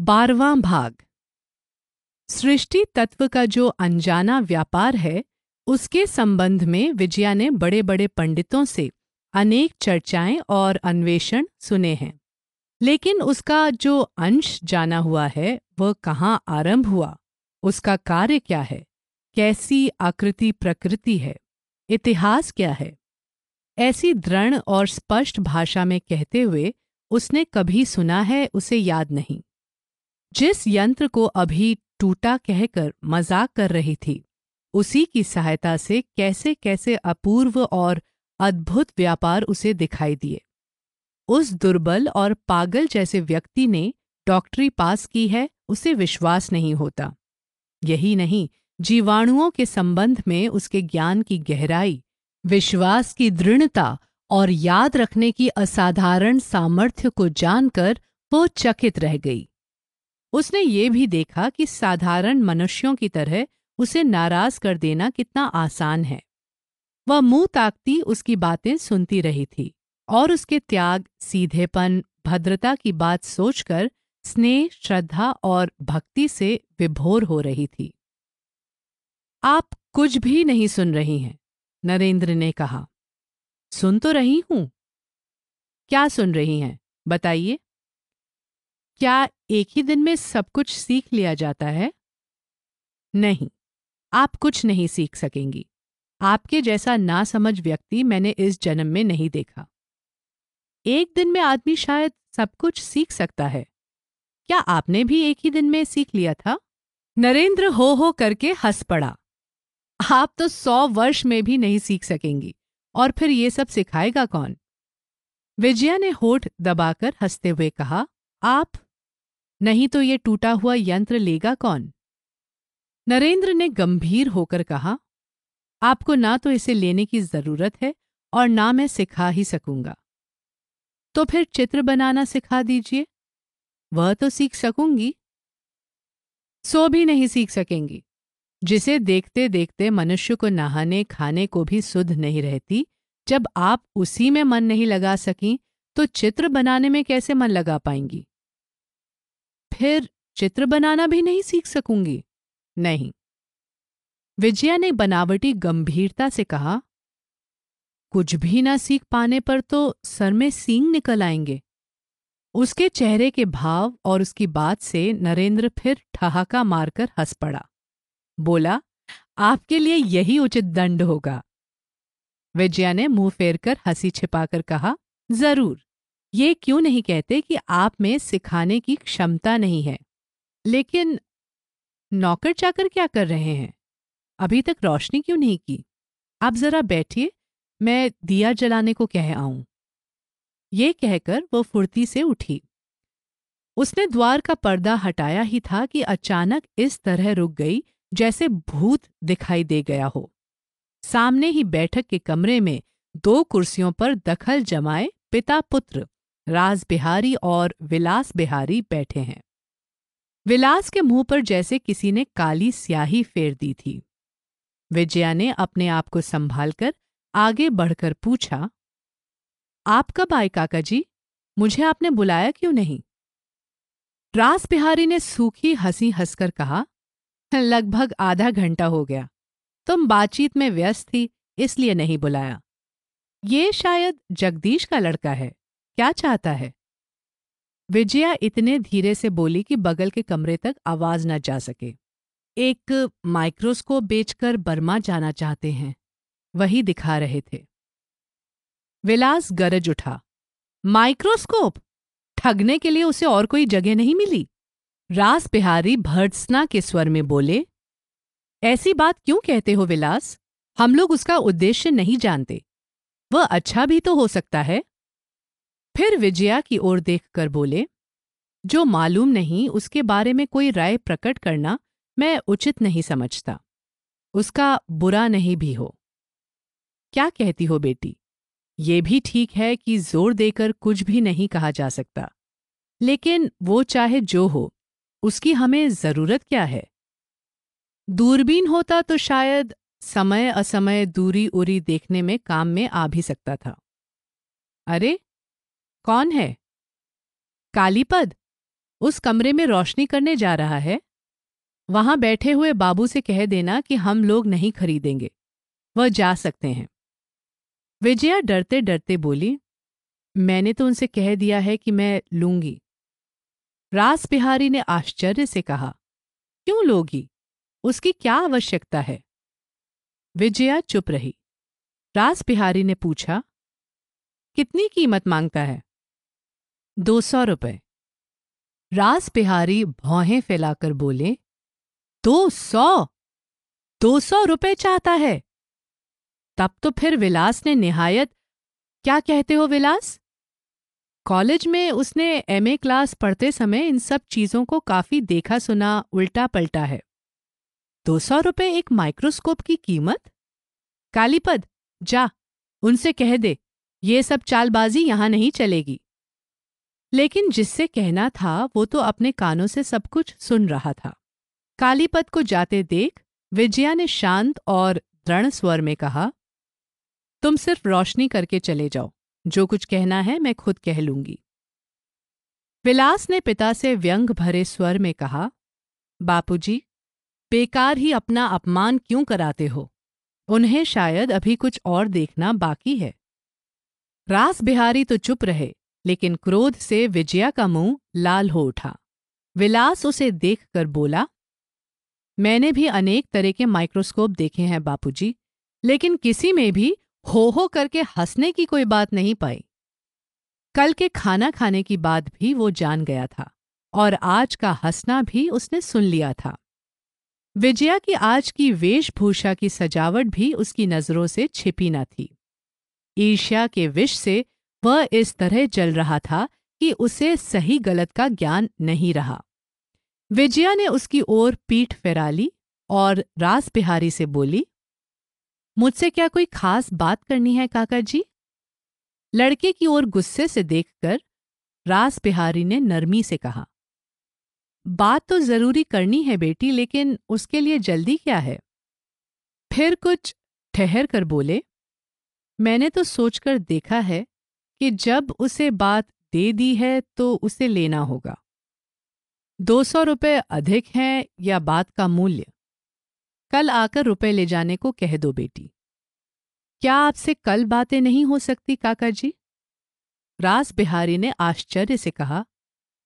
बारवां भाग। सृष्टि तत्व का जो अनजाना व्यापार है, उसके संबंध में विजया ने बड़े बड़े पंडितों से अनेक चर्चाएँ और अन्वेषण सुने हैं। लेकिन उसका जो अंश जाना हुआ है, वह कहाँ आरंभ हुआ? उसका कार्य क्या है? कैसी आकृति प्रकृति है? इतिहास क्या है? ऐसी दृढ़ और स्पष्ट भाषा में कहते हुए उसने कभी सुना है, उसे याद नहीं। जिस यंत्र को अभी टूटा कहकर मज़ाक कर रही थी, उसी की सहायता से कैसे कैसे अपूर्व और अद्भुत व्यापार उसे दिखाई दिए। उस दुर्बल और पागल जैसे व्यक्ति ने डॉक्टरी पास की है, उसे विश्वास नहीं होता। यही नहीं, जीवाणुओं के संबंध में उसके ज्ञान की गहराई, विश्वास की दृढ़ता और याद रखने की असाधारण सामर्थ्य को जानकर वो चकित रह गई। उसने ये भी देखा कि साधारण मनुष्यों की तरह उसे नाराज़ कर देना कितना आसान है। वह मुँह ताकती उसकी बातें सुनती रही थी और उसके त्याग, सीधेपन, भद्रता की बात सोचकर स्नेह, श्रद्धा और भक्ति से विभोर हो रही थी। आप कुछ भी नहीं सुन रही हैं, नरेंद्र ने कहा। सुन तो रही हूँ। क्या सुन रही हैं, बताइए। क्या एक ही दिन में सब कुछ सीख लिया जाता है? नहीं, आप कुछ नहीं सीख सकेंगी। आपके जैसा नासमझ व्यक्ति मैंने इस जन्म में नहीं देखा। एक दिन में आदमी शायद सब कुछ सीख सकता है। क्या आपने भी एक ही दिन में सीख लिया था? नरेंद्र हो हो करके हंस पड़ा। आप तो सौ वर्ष में भी नहीं सीख सकेंगी, और फिर ये सब सिखाएगा कौन? विजया ने होठ दबाकर हँसते हुए कहा, आप नहीं तो ये टूटा हुआ यंत्र लेगा कौन? नरेंद्र ने गंभीर होकर कहा, आपको ना तो इसे लेने की ज़रूरत है और ना मैं सिखा ही सकूँगा। तो फिर चित्र बनाना सिखा दीजिए। वह तो सीख सकूँगी। सो भी नहीं सीख सकेंगी। जिसे देखते देखते मनुष्य को नहाने खाने को भी सुध नहीं रहती। जब आप उसी में मन नहीं लगा सकी तो चित्र बनाने में कैसे मन लगा पाएँगी? फिर चित्र बनाना भी नहीं सीख सकूँगी। नहीं। विजया ने बनावटी गंभीरता से कहा, कुछ भी ना सीख पाने पर तो सर में सींग निकल आएँगे। उसके चेहरे के भाव और उसकी बात से नरेंद्र फिर ठहाका मारकर हंस पड़ा। बोला, आपके लिए यही उचित दंड होगा। विजया ने मुँह फेरकर हँसी छिपाकर कहा, ज़रूर। ये क्यों नहीं कहते कि आप में सिखाने की क्षमता नहीं है? लेकिन नौकर चाकर क्या कर रहे हैं? अभी तक रोशनी क्यों नहीं की? आप जरा बैठिए, मैं दिया जलाने को कह आऊँ। ये कहकर वो फुर्ती से उठी। उसने द्वार का पर्दा हटाया ही था कि अचानक इस तरह रुक गई, जैसे भूत दिखाई दे गया हो। सामने ही बैठक के कमरे में दो कुर्सियों पर दखल जमाए पिता पुत्र। राज बिहारी और विलास बिहारी बैठे हैं। विलास के मुँह पर जैसे किसी ने काली स्याही फेर दी थी। विजया ने अपने आप को संभालकर आगे बढ़कर पूछा, आप कब आए काका जी? मुझे आपने बुलाया क्यों नहीं? रास बिहारी ने सूखी हँसी हंसकर कहा, लगभग आधा घंटा हो गया। तुम बातचीत में व्यस्त थी, इसलिए नहीं बुलाया। ये शायद जगदीश का लड़का है। क्या चाहता है? विजया इतने धीरे से बोली कि बगल के कमरे तक आवाज़ न जा सके। एक माइक्रोस्कोप बेचकर बर्मा जाना चाहते हैं। वही दिखा रहे थे। विलास गरज उठा। माइक्रोस्कोप? ठगने के लिए उसे और कोई जगह नहीं मिली? रास बिहारी भर्त्सना के स्वर में बोले, ऐसी बात क्यों कहते हो विलास? हम लोग उसका उद्देश्य नहीं जानते। वह अच्छा भी तो हो सकता है। फिर विजया की ओर देखकर बोले, जो मालूम नहीं उसके बारे में कोई राय प्रकट करना मैं उचित नहीं समझता। उसका बुरा नहीं भी हो। क्या कहती हो बेटी? ये भी ठीक है कि ज़ोर देकर कुछ भी नहीं कहा जा सकता। लेकिन वो चाहे जो हो, उसकी हमें ज़रूरत क्या है? दूरबीन होता तो शायद समय असमय दूरी उरी देखने में काम में आ भी सकता था। अरे कौन है? कालीपद, उस कमरे में रोशनी करने जा रहा है। वहाँ बैठे हुए बाबू से कह देना कि हम लोग नहीं खरीदेंगे, वह जा सकते हैं। विजया डरते डरते बोली, मैंने तो उनसे कह दिया है कि मैं लूँगी। रास बिहारी ने आश्चर्य से कहा, क्यों लोगी? उसकी क्या आवश्यकता है? विजया चुप रही। रास बिहारी ने पूछा, कितनी कीमत माँगता है? दो सौ रुपये रास बिहारी भौहें फैलाकर बोले, दो सौ? दो सौ रुपये चाहता है। तब तो फिर विलास ने निहायत, क्या कहते हो विलास? कॉलेज में उसने एमए क्लास पढ़ते समय इन सब चीज़ों को काफ़ी देखा सुना उल्टा पलटा है। दो सौ रुपये एक माइक्रोस्कोप की कीमत? कालीपद, जा, उनसे कह दे, ये सब चालबाजी यहाँ नहीं चलेगी। लेकिन जिससे कहना था, वो तो अपने कानों से सब कुछ सुन रहा था। कालीपत को जाते देख, विजया ने शांत और दृढ़ स्वर में कहा, तुम सिर्फ़ रोशनी करके चले जाओ। जो कुछ कहना है, मैं खुद कह लूँगी। विलास ने पिता से व्यंग भरे स्वर में कहा, बापूजी, बेकार ही अपना अपमान क्यों कराते हो? उन्हें शायद अभी कुछ और देखना बाकी है। रास बिहारी तो चुप रहे। लेकिन क्रोध से विजया का मुँह लाल हो उठा। विलास उसे देखकर बोला, मैंने भी अनेक तरह के माइक्रोस्कोप देखे हैं बापूजी, लेकिन किसी में भी हो हो करके हंसने की कोई बात नहीं पाई। कल के खाना खाने की बात भी वो जान गया था और आज का हंसना भी उसने सुन लिया था। विजया की आज की वेशभूषा की सजावट भी उसकी नज़रों से छिपी न थी। ईर्ष्या के विष से वह इस तरह जल रहा था कि उसे सही गलत का ज्ञान नहीं रहा। विजया ने उसकी ओर पीठ फेरा ली और रास बिहारी से बोली, मुझसे क्या कोई खास बात करनी है, काका जी? लड़के की ओर गुस्से से देखकर रास बिहारी ने नरमी से कहा, बात तो ज़रूरी करनी है बेटी, लेकिन उसके लिए जल्दी क्या है? फिर कुछ ठहर कर बोले, मैंने तो सोचकर देखा है कि जब उसे बात दे दी है तो उसे लेना होगा। दो सौ रुपये अधिक हैं या बात का मूल्य? कल आकर रुपए ले जाने को कह दो बेटी। क्या आपसे कल बातें नहीं हो सकती काका जी? रास बिहारी ने आश्चर्य से कहा,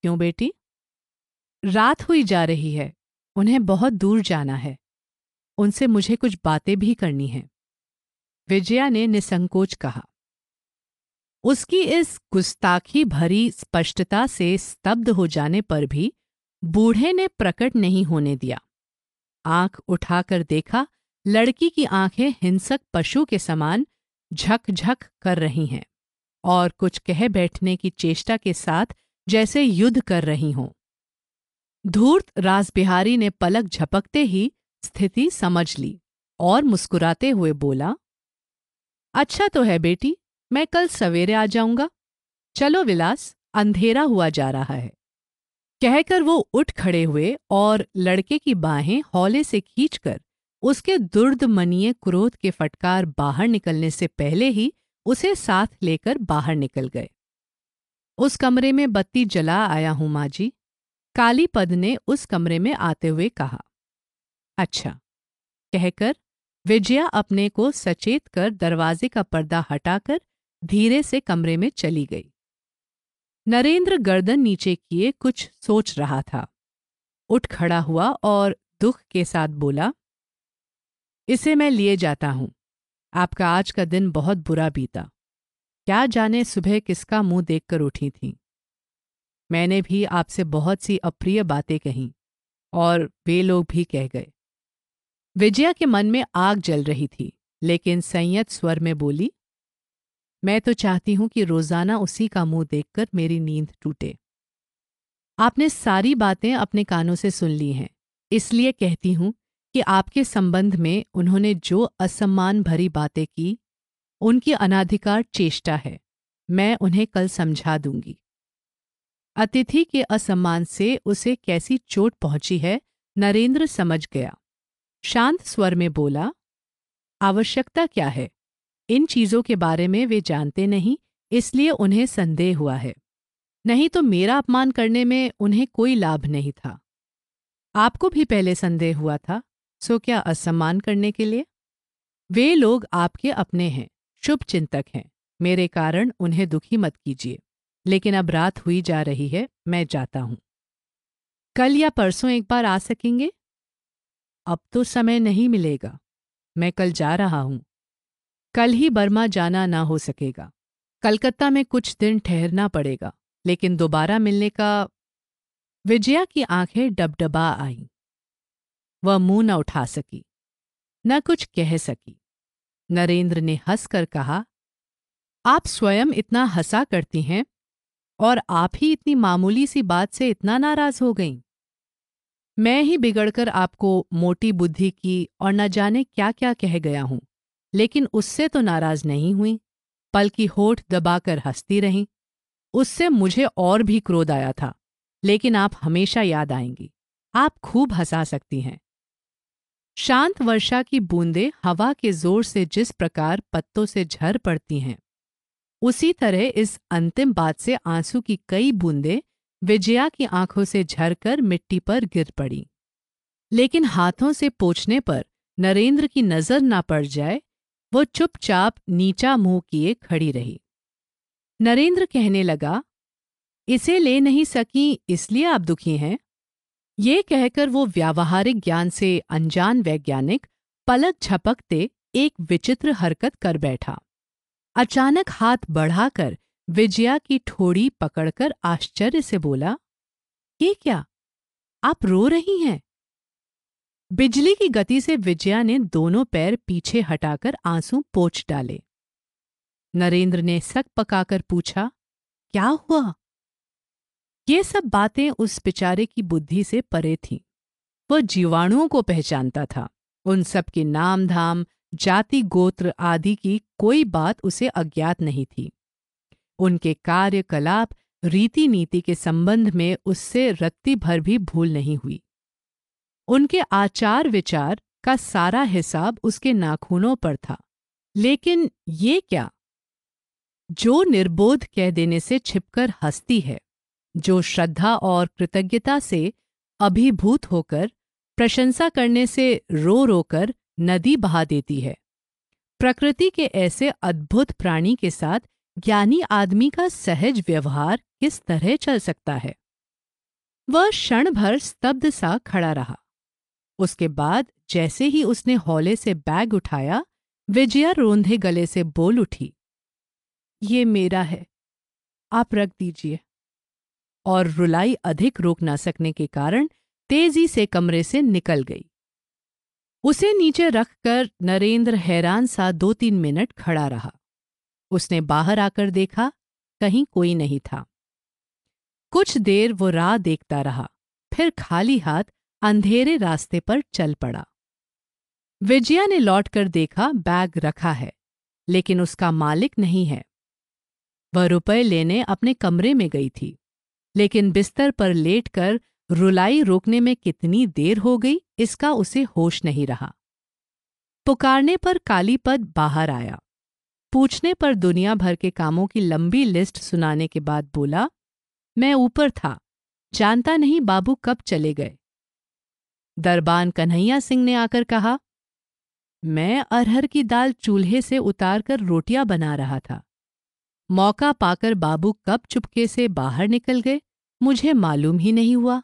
क्यों बेटी? रात हुई जा रही है, उन्हें बहुत दूर जाना है। उनसे मुझे कुछ बातें भी करनी हैं। विजया ने निसंकोच कहा। उसकी इस गुस्ताखी भरी स्पष्टता से स्तब्ध हो जाने पर भी बूढ़े ने प्रकट नहीं होने दिया। आँख उठाकर देखा, लड़की की आँखें हिंसक पशु के समान झकझक कर रही हैं और कुछ कह बैठने की चेष्टा के साथ जैसे युद्ध कर रही हों। धूर्त रासबिहारी ने पलक झपकते ही स्थिति समझ ली और मुस्कुराते हुए बोला अच्छा तो है बेटी मैं कल सवेरे आ जाऊँगा। चलो विलास, अंधेरा हुआ जा रहा है। कहकर वो उठ खड़े हुए और लड़के की बाहें हौले से खींचकर उसके दुर्दमनीय क्रोध के फटकार बाहर निकलने से पहले ही उसे साथ लेकर बाहर निकल गए। उस कमरे में बत्ती जला आया हूँ माँ जी। काली पद ने उस कमरे में आते हुए कहा अच्छा। कहकर विजया अपने को सचेत कर दरवाजे का पर्दा हटाकर धीरे से कमरे में चली गई। नरेंद्र गर्दन नीचे किए कुछ सोच रहा था। उठ खड़ा हुआ और दुख के साथ बोला, इसे मैं लिए जाता हूँ। आपका आज का दिन बहुत बुरा बीता। क्या जाने सुबह किसका मुँह देखकर उठी थी? मैंने भी आपसे बहुत सी अप्रिय बातें कही और वे लोग भी कह गए। विजया के मन में आग जल रही थी, लेकिन संयत स्वर में बोली मैं तो चाहती हूँ कि रोज़ाना उसी का मुँह देखकर मेरी नींद टूटे। आपने सारी बातें अपने कानों से सुन ली हैं, इसलिए कहती हूँ कि आपके संबंध में उन्होंने जो असम्मान भरी बातें की, उनकी अनाधिकार चेष्टा है, मैं उन्हें कल समझा दूँगी। अतिथि के असम्मान से उसे कैसी चोट पहुँची है, नरेंद्र समझ गया। शांत स्वर में बोला, आवश्यकता क्या है? इन चीज़ों के बारे में वे जानते नहीं, इसलिए उन्हें संदेह हुआ है। नहीं तो मेरा अपमान करने में उन्हें कोई लाभ नहीं था। आपको भी पहले संदेह हुआ था, सो क्या असम्मान करने के लिए? वे लोग आपके अपने हैं, शुभ चिंतक हैं, मेरे कारण उन्हें दुखी मत कीजिए। लेकिन अब रात हुई जा रही है, मैं जाता हूँ। कल या परसों एक बार आ सकेंगे? अब तो समय नहीं मिलेगा। मैं कल जा रहा हूँ। कल ही बर्मा जाना ना हो सकेगा। कलकत्ता में कुछ दिन ठहरना पड़ेगा, लेकिन दोबारा मिलने का विजया की आँखें डबडबा आईं। वह मुँह न उठा सकी, न कुछ कह सकी। नरेंद्र ने हंसकर कहा, आप स्वयं इतना हंसा करती हैं, और आप ही इतनी मामूली सी बात से इतना नाराज़ हो गईं। मैं ही बिगड़कर आपको मोटी बुद्धि की और न जाने क्या क्या कह गया हूँ। लेकिन उससे तो नाराज़ नहीं हुई पल होठ दबाकर हंसती रहीं। उससे मुझे और भी क्रोध आया था, लेकिन आप हमेशा याद आएँगी। आप खूब हंसा सकती हैं। शांत वर्षा की बूंदें हवा के ज़ोर से जिस प्रकार पत्तों से झर पड़ती हैं, उसी तरह इस अंतिम बात से आँसू की कई बूंदें विजया की आँखों से झरकर मिट्टी पर गिर पड़ी। लेकिन हाथों से पोछने पर नरेंद्र की नज़र ना पड़ जाए वो चुपचाप नीचा मुँह किए खड़ी रही। नरेंद्र कहने लगा, इसे ले नहीं सकी, इसलिए आप दुखी हैं? ये कहकर वो व्यावहारिक ज्ञान से अनजान वैज्ञानिक पलक झपकते एक विचित्र हरकत कर बैठा। अचानक हाथ बढ़ाकर विजया की ठोड़ी पकड़कर आश्चर्य से बोला, ये क्या? आप रो रही हैं? बिजली की गति से विजया ने दोनों पैर पीछे हटाकर आँसू पोछ डाले। नरेंद्र ने सक पकाकर पूछा, क्या हुआ? ये सब बातें उस बेचारे की बुद्धि से परे थीं। वह जीवाणुओं को पहचानता था। उन सब के नाम धाम जाति गोत्र आदि की कोई बात उसे अज्ञात नहीं थी। उनके कार्यकलाप रीति नीति के संबंध में उससे रत्ती भर भी भूल नहीं हुई। उनके आचार विचार का सारा हिसाब उसके नाखूनों पर था। लेकिन ये क्या? जो निर्बोध कह देने से छिपकर हंसती है, जो श्रद्धा और कृतज्ञता से अभिभूत होकर, प्रशंसा करने से रो रोकर नदी बहा देती है। प्रकृति के ऐसे अद्भुत प्राणी के साथ ज्ञानी आदमी का सहज व्यवहार किस तरह चल सकता है? वह क्षण भर स्तब्ध सा खड़ा रहा। उसके बाद जैसे ही उसने हौले से बैग उठाया, विजया रोंधे गले से बोल उठी, ये मेरा है, आप रख दीजिए। और रुलाई अधिक रोक ना सकने के कारण तेज़ी से कमरे से निकल गई। उसे नीचे रखकर नरेंद्र हैरान सा दो तीन मिनट खड़ा रहा। उसने बाहर आकर देखा, कहीं कोई नहीं था। कुछ देर वो राह देखता रहा, फिर खाली हाथ अंधेरे रास्ते पर चल पड़ा। विजया ने लौटकर देखा, बैग रखा है, लेकिन उसका मालिक नहीं है। वह रुपए लेने अपने कमरे में गई थी, लेकिन बिस्तर पर लेटकर रुलाई रोकने में कितनी देर हो गई, इसका उसे होश नहीं रहा। पुकारने पर कालीपद बाहर आया। पूछने पर दुनिया भर के कामों की लंबी लिस्ट सुनाने के बाद बोला, मैं ऊपर था, जानता नहीं बाबू कब चले गए। दरबान कन्हैया सिंह ने आकर कहा, मैं अरहर की दाल चूल्हे से उतारकर रोटियाँ बना रहा था। मौका पाकर बाबू कब चुपके से बाहर निकल गए मुझे मालूम ही नहीं हुआ।